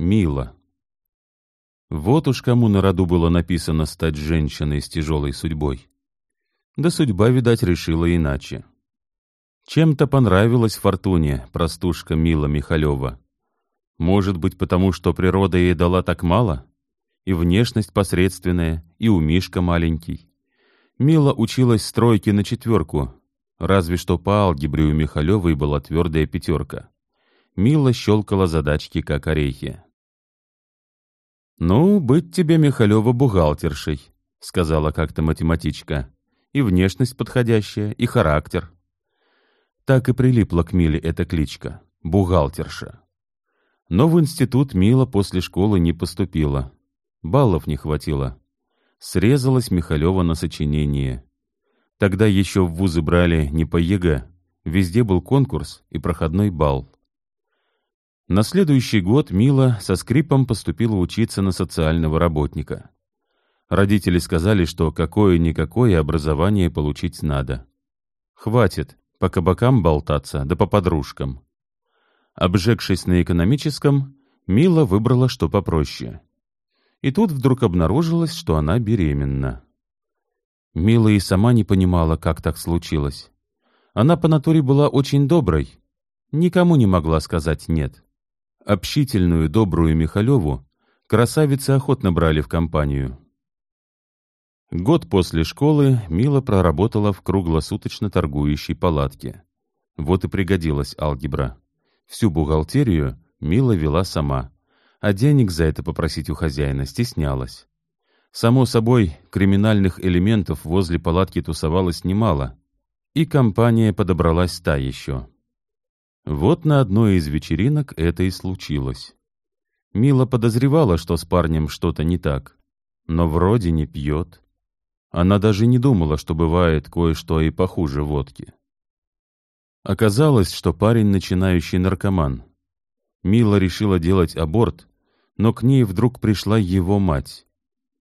Мила. Вот уж кому на роду было написано стать женщиной с тяжелой судьбой. Да судьба, видать, решила иначе. Чем-то понравилась Фортуне простушка Мила Михалева. Может быть, потому что природа ей дала так мало? И внешность посредственная, и умишка маленький. Мила училась стройке на четверку, разве что по алгебре у Михалевой была твердая пятерка. Мила щелкала задачки, как орехи. «Ну, быть тебе, Михалева, бухгалтершей», — сказала как-то математичка. «И внешность подходящая, и характер». Так и прилипла к Миле эта кличка — бухгалтерша. Но в институт Мила после школы не поступила. Баллов не хватило. Срезалась Михалева на сочинении. Тогда еще в вузы брали не по ЕГЭ. Везде был конкурс и проходной балл. На следующий год Мила со скрипом поступила учиться на социального работника. Родители сказали, что какое-никакое образование получить надо. Хватит по кабакам болтаться, да по подружкам. Обжегшись на экономическом, Мила выбрала что попроще. И тут вдруг обнаружилось, что она беременна. Мила и сама не понимала, как так случилось. Она по натуре была очень доброй, никому не могла сказать «нет». Общительную, добрую Михалеву красавицы охотно брали в компанию. Год после школы Мила проработала в круглосуточно торгующей палатке. Вот и пригодилась алгебра. Всю бухгалтерию Мила вела сама, а денег за это попросить у хозяина стеснялась. Само собой, криминальных элементов возле палатки тусовалось немало, и компания подобралась та еще. Вот на одной из вечеринок это и случилось. Мила подозревала, что с парнем что-то не так, но вроде не пьет. Она даже не думала, что бывает кое-что и похуже водки. Оказалось, что парень начинающий наркоман. Мила решила делать аборт, но к ней вдруг пришла его мать.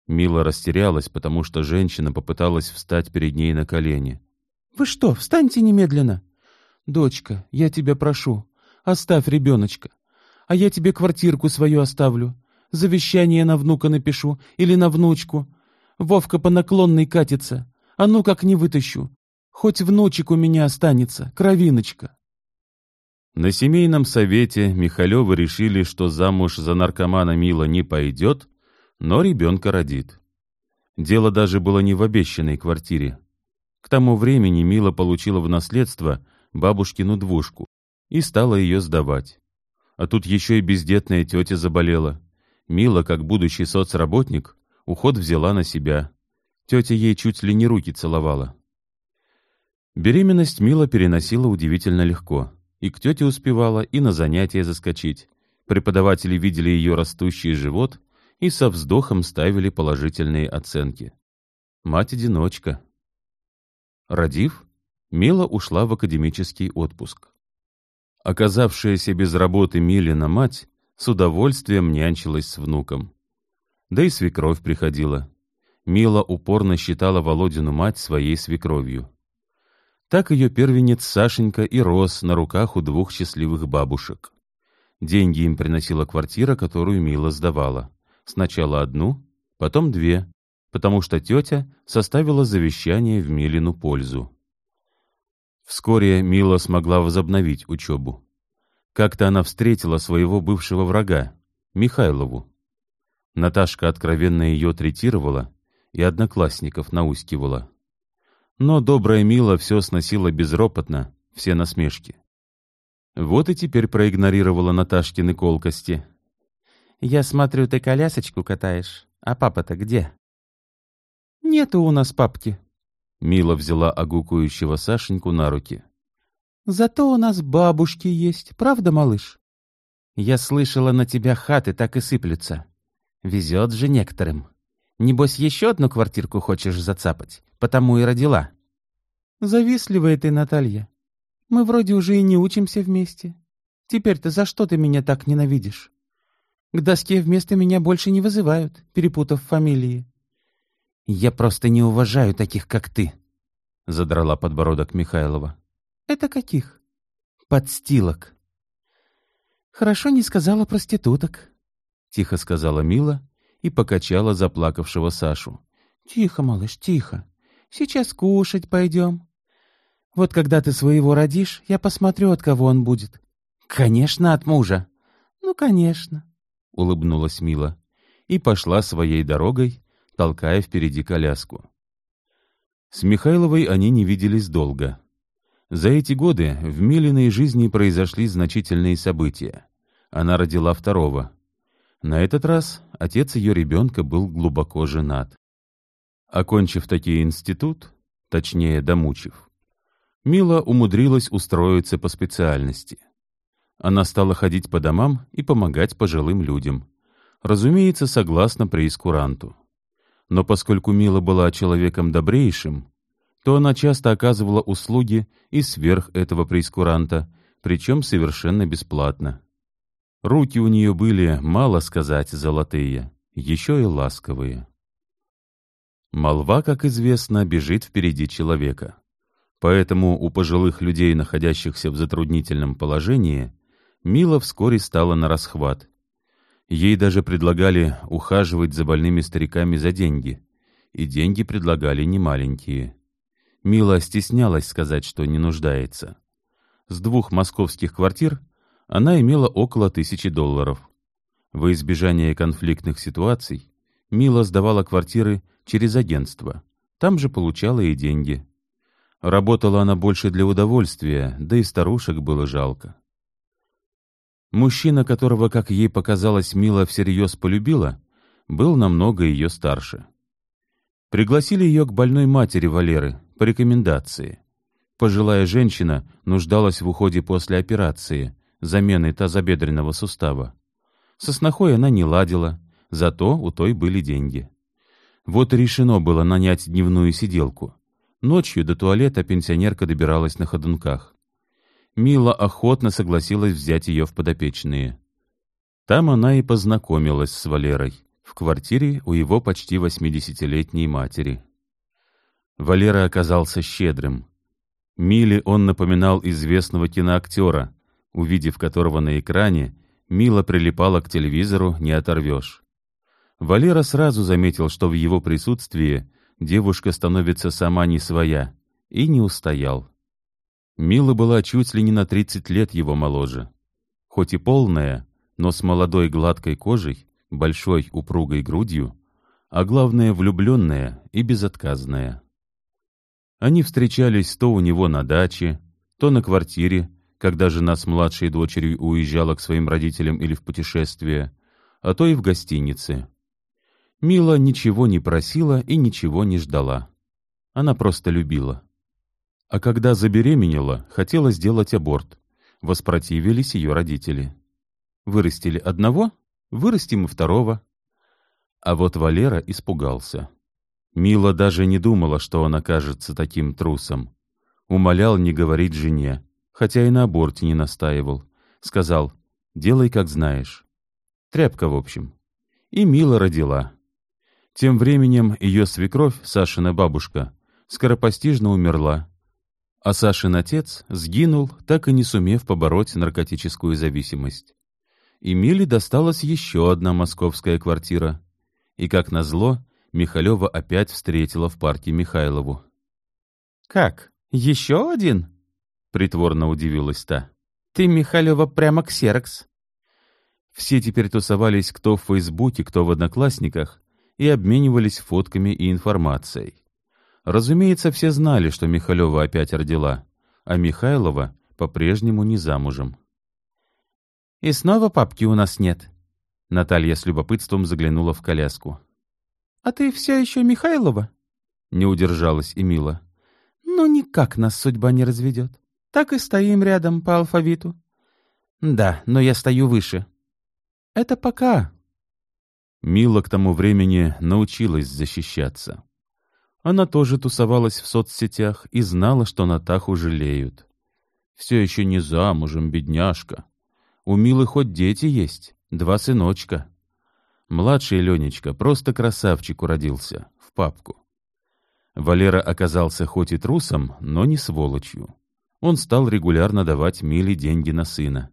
Мила растерялась, потому что женщина попыталась встать перед ней на колени. «Вы что, встаньте немедленно!» «Дочка, я тебя прошу, оставь ребеночка, а я тебе квартирку свою оставлю, завещание на внука напишу или на внучку. Вовка по наклонной катится, а ну как не вытащу, Хоть внучек у меня останется, кровиночка. На семейном совете Михалевы решили, что замуж за наркомана Мила не пойдет, но ребенка родит. Дело даже было не в обещанной квартире. К тому времени Мила получила в наследство бабушкину двушку и стала ее сдавать. А тут еще и бездетная тетя заболела. Мила, как будущий соцработник, уход взяла на себя. Тетя ей чуть ли не руки целовала. Беременность Мила переносила удивительно легко. И к тете успевала, и на занятия заскочить. Преподаватели видели ее растущий живот и со вздохом ставили положительные оценки. Мать-одиночка. Родив, Мила ушла в академический отпуск. Оказавшаяся без работы Милина мать с удовольствием нянчилась с внуком. Да и свекровь приходила. Мила упорно считала Володину мать своей свекровью. Так ее первенец Сашенька и рос на руках у двух счастливых бабушек. Деньги им приносила квартира, которую Мила сдавала. Сначала одну, потом две, потому что тетя составила завещание в Милину пользу. Вскоре Мила смогла возобновить учебу. Как-то она встретила своего бывшего врага, Михайлову. Наташка откровенно ее третировала и одноклассников наускивала. Но добрая Мила все сносила безропотно, все насмешки. Вот и теперь проигнорировала Наташкины колкости. «Я смотрю, ты колясочку катаешь. А папа-то где?» «Нету у нас папки». Мила взяла огукающего Сашеньку на руки. «Зато у нас бабушки есть, правда, малыш?» «Я слышала, на тебя хаты так и сыплются. Везет же некоторым. Небось, еще одну квартирку хочешь зацапать? потому и родила. Завистливая ты, Наталья. Мы вроде уже и не учимся вместе. Теперь-то за что ты меня так ненавидишь? К доске вместо меня больше не вызывают, перепутав фамилии. Я просто не уважаю таких, как ты, — задрала подбородок Михайлова. Это каких? Подстилок. Хорошо не сказала проституток. тихо сказала Мила и покачала заплакавшего Сашу. Тихо, малыш, тихо. Сейчас кушать пойдем. Вот когда ты своего родишь, я посмотрю, от кого он будет. Конечно, от мужа. Ну, конечно, улыбнулась Мила и пошла своей дорогой, толкая впереди коляску. С Михайловой они не виделись долго. За эти годы в Милиной жизни произошли значительные события. Она родила второго. На этот раз отец ее ребенка был глубоко женат. Окончив таки институт, точнее, домучив, Мила умудрилась устроиться по специальности. Она стала ходить по домам и помогать пожилым людям. Разумеется, согласно преискуранту. Но поскольку Мила была человеком добрейшим, то она часто оказывала услуги и сверх этого преискуранта, причем совершенно бесплатно. Руки у нее были, мало сказать, золотые, еще и ласковые. Молва, как известно, бежит впереди человека. Поэтому у пожилых людей, находящихся в затруднительном положении, Мила вскоре стала на расхват. Ей даже предлагали ухаживать за больными стариками за деньги. И деньги предлагали немаленькие. Мила стеснялась сказать, что не нуждается. С двух московских квартир она имела около тысячи долларов. Во избежание конфликтных ситуаций Мила сдавала квартиры через агентство. Там же получала и деньги. Работала она больше для удовольствия, да и старушек было жалко. Мужчина, которого, как ей показалось, Мила всерьез полюбила, был намного ее старше. Пригласили ее к больной матери Валеры по рекомендации. Пожилая женщина нуждалась в уходе после операции, замены тазобедренного сустава. Со снохой она не ладила, зато у той были деньги. Вот решено было нанять дневную сиделку. Ночью до туалета пенсионерка добиралась на ходунках. Мила охотно согласилась взять ее в подопечные. Там она и познакомилась с Валерой, в квартире у его почти восьмидесятилетней матери. Валера оказался щедрым. Миле он напоминал известного киноактера, увидев которого на экране, Мила прилипала к телевизору, не оторвешь. Валера сразу заметил, что в его присутствии девушка становится сама не своя, и не устоял. Мила была чуть ли не на тридцать лет его моложе. Хоть и полная, но с молодой гладкой кожей, большой упругой грудью, а главное влюбленная и безотказная. Они встречались то у него на даче, то на квартире, когда жена с младшей дочерью уезжала к своим родителям или в путешествие, а то и в гостинице. Мила ничего не просила и ничего не ждала. Она просто любила. А когда забеременела, хотела сделать аборт. Воспротивились ее родители. Вырастили одного, вырастим и второго. А вот Валера испугался. Мила даже не думала, что он окажется таким трусом. Умолял не говорить жене, хотя и на аборте не настаивал. Сказал, делай как знаешь. Тряпка, в общем. И Мила родила. Тем временем ее свекровь, Сашина бабушка, скоропостижно умерла, а Сашин отец сгинул, так и не сумев побороть наркотическую зависимость. И Миле досталась еще одна московская квартира. И, как назло, Михалева опять встретила в парке Михайлову. «Как? Еще один?» — притворно удивилась та. «Ты, Михалева, прямо ксерокс». Все теперь тусовались кто в Фейсбуке, кто в Одноклассниках, и обменивались фотками и информацией. Разумеется, все знали, что Михалева опять родила, а Михайлова по-прежнему не замужем. «И снова папки у нас нет?» Наталья с любопытством заглянула в коляску. «А ты все еще Михайлова?» Не удержалась Эмила. «Ну, никак нас судьба не разведет. Так и стоим рядом по алфавиту». «Да, но я стою выше». «Это пока», Мила к тому времени научилась защищаться. Она тоже тусовалась в соцсетях и знала, что Натаху жалеют. Все еще не замужем, бедняжка. У Милы хоть дети есть, два сыночка. Младший Ленечка просто красавчик уродился, в папку. Валера оказался хоть и трусом, но не сволочью. Он стал регулярно давать Миле деньги на сына.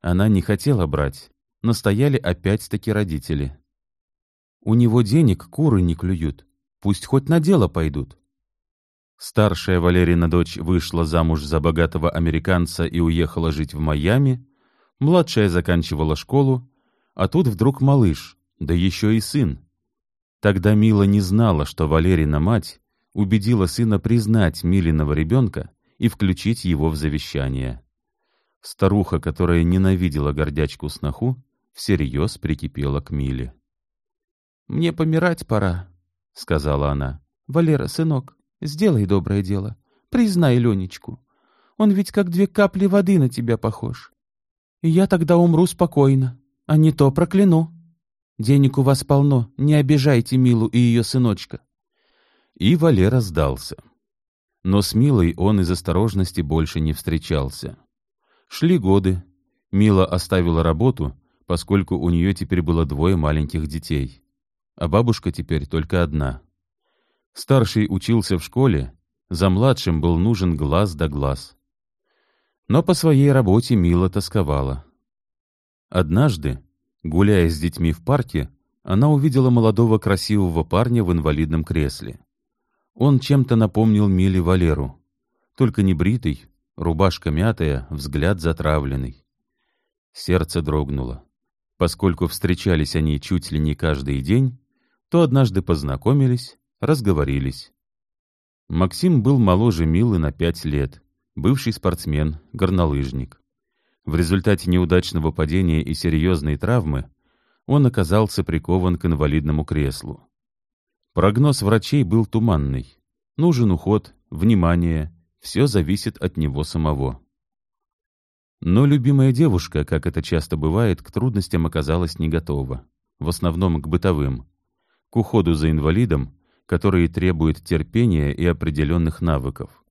Она не хотела брать, настояли опять-таки родители. «У него денег куры не клюют, пусть хоть на дело пойдут». Старшая Валерина дочь вышла замуж за богатого американца и уехала жить в Майами, младшая заканчивала школу, а тут вдруг малыш, да еще и сын. Тогда Мила не знала, что Валерина мать убедила сына признать Милиного ребенка и включить его в завещание. Старуха, которая ненавидела гордячку-сноху, всерьез прикипела к Миле. «Мне помирать пора», — сказала она. «Валера, сынок, сделай доброе дело. Признай Ленечку. Он ведь как две капли воды на тебя похож. И я тогда умру спокойно, а не то прокляну. Денег у вас полно, не обижайте Милу и ее сыночка». И Валера сдался. Но с Милой он из осторожности больше не встречался. Шли годы. Мила оставила работу, поскольку у нее теперь было двое маленьких детей. А бабушка теперь только одна. Старший учился в школе, за младшим был нужен глаз да глаз. Но по своей работе Мила тосковала. Однажды, гуляя с детьми в парке, она увидела молодого красивого парня в инвалидном кресле. Он чем-то напомнил Миле Валеру, только не бритый, рубашка мятая, взгляд затравленный. Сердце дрогнуло. Поскольку встречались они чуть ли не каждый день, то однажды познакомились, разговорились. Максим был моложе Милы на пять лет, бывший спортсмен, горнолыжник. В результате неудачного падения и серьезной травмы он оказался прикован к инвалидному креслу. Прогноз врачей был туманный. Нужен уход, внимание, все зависит от него самого. Но любимая девушка, как это часто бывает, к трудностям оказалась не готова. В основном к бытовым. К уходу за инвалидом, который требует терпения и определенных навыков.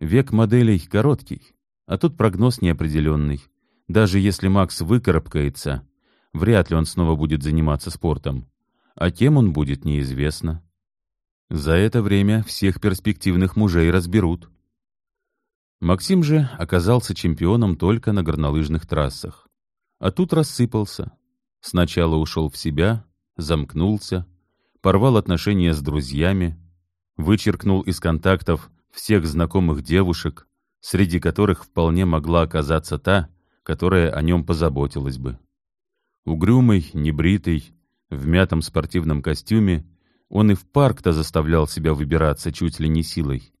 Век моделей короткий, а тут прогноз неопределенный. Даже если Макс выкарабкается, вряд ли он снова будет заниматься спортом. А кем он будет, неизвестно. За это время всех перспективных мужей разберут. Максим же оказался чемпионом только на горнолыжных трассах. А тут рассыпался. Сначала ушел в себя, замкнулся, порвал отношения с друзьями, вычеркнул из контактов всех знакомых девушек, среди которых вполне могла оказаться та, которая о нем позаботилась бы. Угрюмый, небритый, в мятом спортивном костюме, он и в парк-то заставлял себя выбираться чуть ли не силой.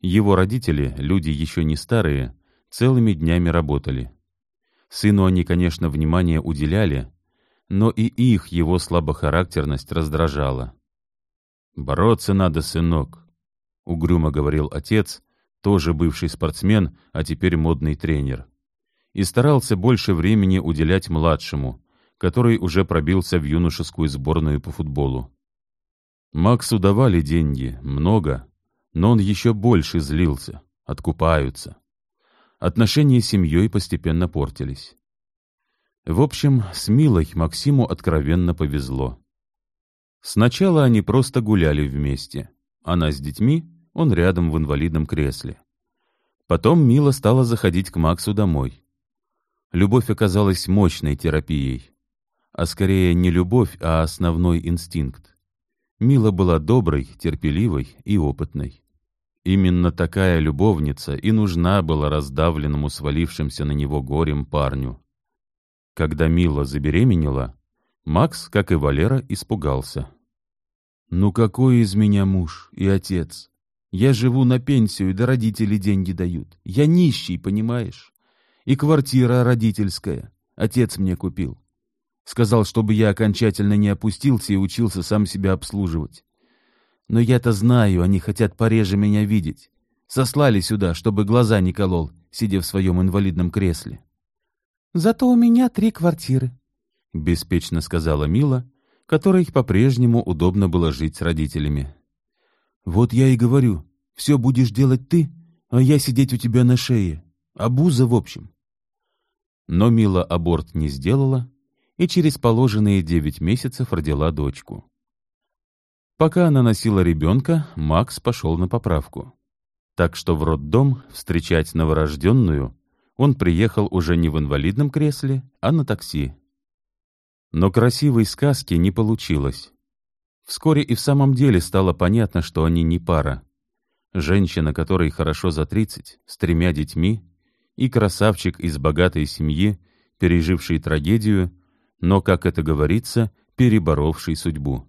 Его родители, люди еще не старые, целыми днями работали. Сыну они, конечно, внимание уделяли, но и их его слабохарактерность раздражала. «Бороться надо, сынок», — угрюмо говорил отец, тоже бывший спортсмен, а теперь модный тренер. И старался больше времени уделять младшему, который уже пробился в юношескую сборную по футболу. Максу давали деньги, много, но он еще больше злился, откупаются. Отношения с семьей постепенно портились. В общем, с Милой Максиму откровенно повезло. Сначала они просто гуляли вместе. Она с детьми, он рядом в инвалидном кресле. Потом Мила стала заходить к Максу домой. Любовь оказалась мощной терапией. А скорее не любовь, а основной инстинкт. Мила была доброй, терпеливой и опытной. Именно такая любовница и нужна была раздавленному свалившимся на него горем парню. Когда Мила забеременела, Макс, как и Валера, испугался. «Ну какой из меня муж и отец? Я живу на пенсию, да родители деньги дают. Я нищий, понимаешь? И квартира родительская. Отец мне купил. Сказал, чтобы я окончательно не опустился и учился сам себя обслуживать. Но я-то знаю, они хотят пореже меня видеть. Сослали сюда, чтобы глаза не колол, сидя в своем инвалидном кресле. «Зато у меня три квартиры», — беспечно сказала Мила, которой по-прежнему удобно было жить с родителями. «Вот я и говорю, все будешь делать ты, а я сидеть у тебя на шее. Абуза в общем». Но Мила аборт не сделала и через положенные девять месяцев родила дочку. Пока она носила ребенка, Макс пошел на поправку. Так что в роддом встречать новорожденную он приехал уже не в инвалидном кресле, а на такси. Но красивой сказки не получилось. Вскоре и в самом деле стало понятно, что они не пара. Женщина, которой хорошо за тридцать, с тремя детьми, и красавчик из богатой семьи, переживший трагедию, но, как это говорится, переборовший судьбу.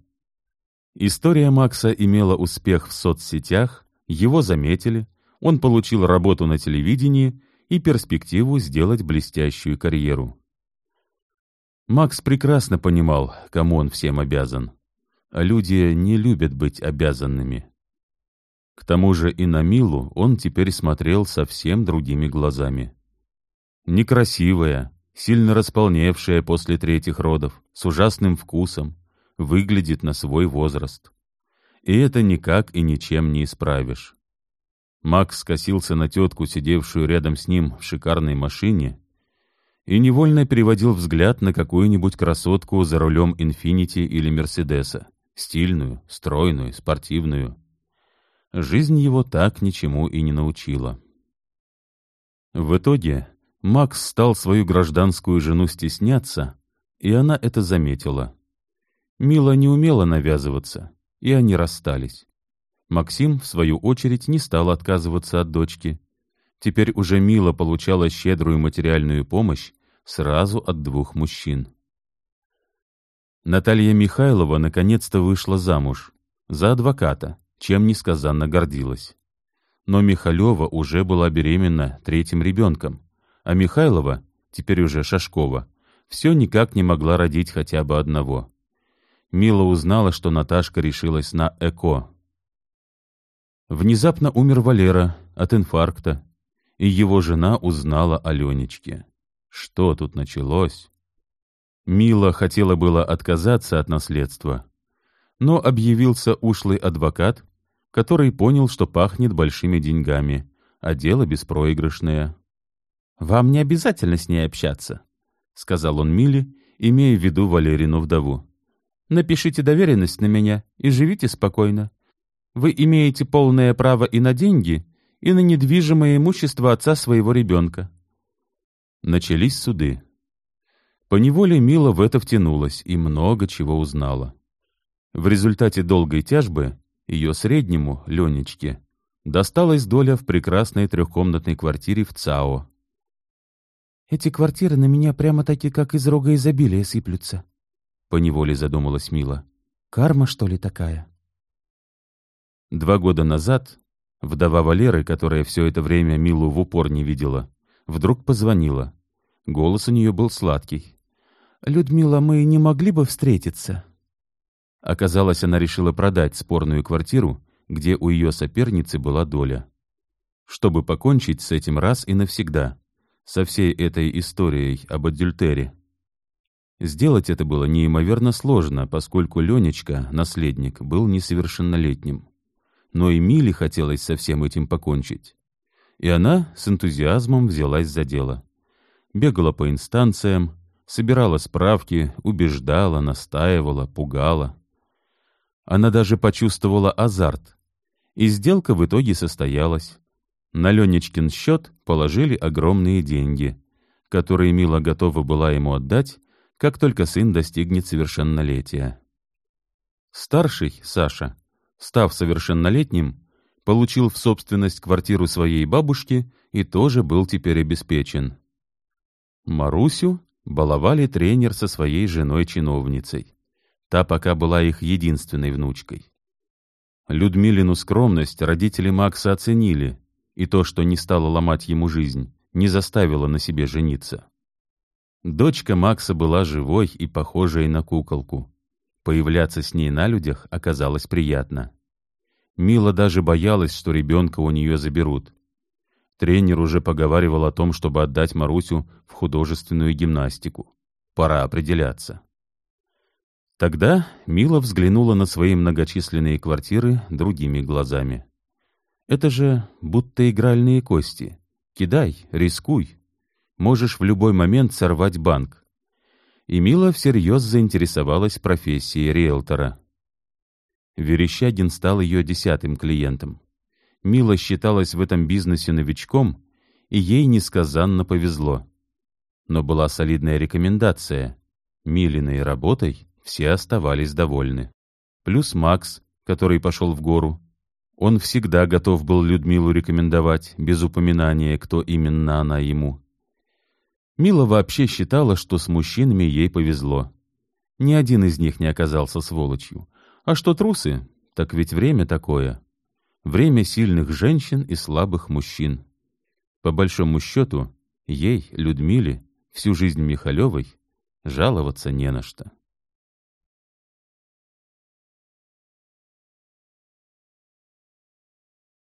История Макса имела успех в соцсетях, его заметили, он получил работу на телевидении и перспективу сделать блестящую карьеру. Макс прекрасно понимал, кому он всем обязан а люди не любят быть обязанными. К тому же и на Милу он теперь смотрел совсем другими глазами. Некрасивая, сильно располневшая после третьих родов, с ужасным вкусом, выглядит на свой возраст. И это никак и ничем не исправишь. Макс скосился на тетку, сидевшую рядом с ним в шикарной машине, и невольно переводил взгляд на какую-нибудь красотку за рулем «Инфинити» или «Мерседеса» стильную, стройную, спортивную. Жизнь его так ничему и не научила. В итоге Макс стал свою гражданскую жену стесняться, и она это заметила. Мила не умела навязываться, и они расстались. Максим, в свою очередь, не стал отказываться от дочки. Теперь уже Мила получала щедрую материальную помощь сразу от двух мужчин. Наталья Михайлова наконец-то вышла замуж. За адвоката, чем несказанно гордилась. Но Михалева уже была беременна третьим ребенком, а Михайлова, теперь уже Шашкова, все никак не могла родить хотя бы одного. Мила узнала, что Наташка решилась на ЭКО. Внезапно умер Валера от инфаркта, и его жена узнала о Ленечке. Что тут началось? Мила хотела было отказаться от наследства, но объявился ушлый адвокат, который понял, что пахнет большими деньгами, а дело беспроигрышное. «Вам не обязательно с ней общаться», — сказал он Миле, имея в виду Валерину вдову. «Напишите доверенность на меня и живите спокойно. Вы имеете полное право и на деньги, и на недвижимое имущество отца своего ребенка». Начались суды. Поневоле Мила в это втянулась и много чего узнала. В результате долгой тяжбы ее среднему, Ленечке, досталась доля в прекрасной трехкомнатной квартире в ЦАО. «Эти квартиры на меня прямо-таки как из рога изобилия сыплются», — поневоле задумалась Мила. «Карма, что ли, такая?» Два года назад вдова Валеры, которая все это время Милу в упор не видела, вдруг позвонила. Голос у нее был сладкий. «Людмила, мы не могли бы встретиться?» Оказалось, она решила продать спорную квартиру, где у ее соперницы была доля. Чтобы покончить с этим раз и навсегда, со всей этой историей об адюльтере. Сделать это было неимоверно сложно, поскольку Ленечка, наследник, был несовершеннолетним. Но и Миле хотелось со всем этим покончить. И она с энтузиазмом взялась за дело. Бегала по инстанциям, собирала справки, убеждала, настаивала, пугала. Она даже почувствовала азарт. И сделка в итоге состоялась. На Ленечкин счет положили огромные деньги, которые Мила готова была ему отдать, как только сын достигнет совершеннолетия. Старший, Саша, став совершеннолетним, получил в собственность квартиру своей бабушки и тоже был теперь обеспечен. Марусю баловали тренер со своей женой-чиновницей. Та пока была их единственной внучкой. Людмилину скромность родители Макса оценили, и то, что не стало ломать ему жизнь, не заставило на себе жениться. Дочка Макса была живой и похожей на куколку. Появляться с ней на людях оказалось приятно. Мила даже боялась, что ребенка у нее заберут. Тренер уже поговаривал о том, чтобы отдать Марусю в художественную гимнастику. Пора определяться. Тогда Мила взглянула на свои многочисленные квартиры другими глазами. Это же будто игральные кости. Кидай, рискуй. Можешь в любой момент сорвать банк. И Мила всерьез заинтересовалась профессией риэлтора. Верещагин стал ее десятым клиентом. Мила считалась в этом бизнесе новичком, и ей несказанно повезло. Но была солидная рекомендация. Милиной работой все оставались довольны. Плюс Макс, который пошел в гору. Он всегда готов был Людмилу рекомендовать, без упоминания, кто именно она ему. Мила вообще считала, что с мужчинами ей повезло. Ни один из них не оказался сволочью. А что трусы? Так ведь время такое. Время сильных женщин и слабых мужчин. По большому счету, ей, Людмиле, всю жизнь Михалевой, жаловаться не на что.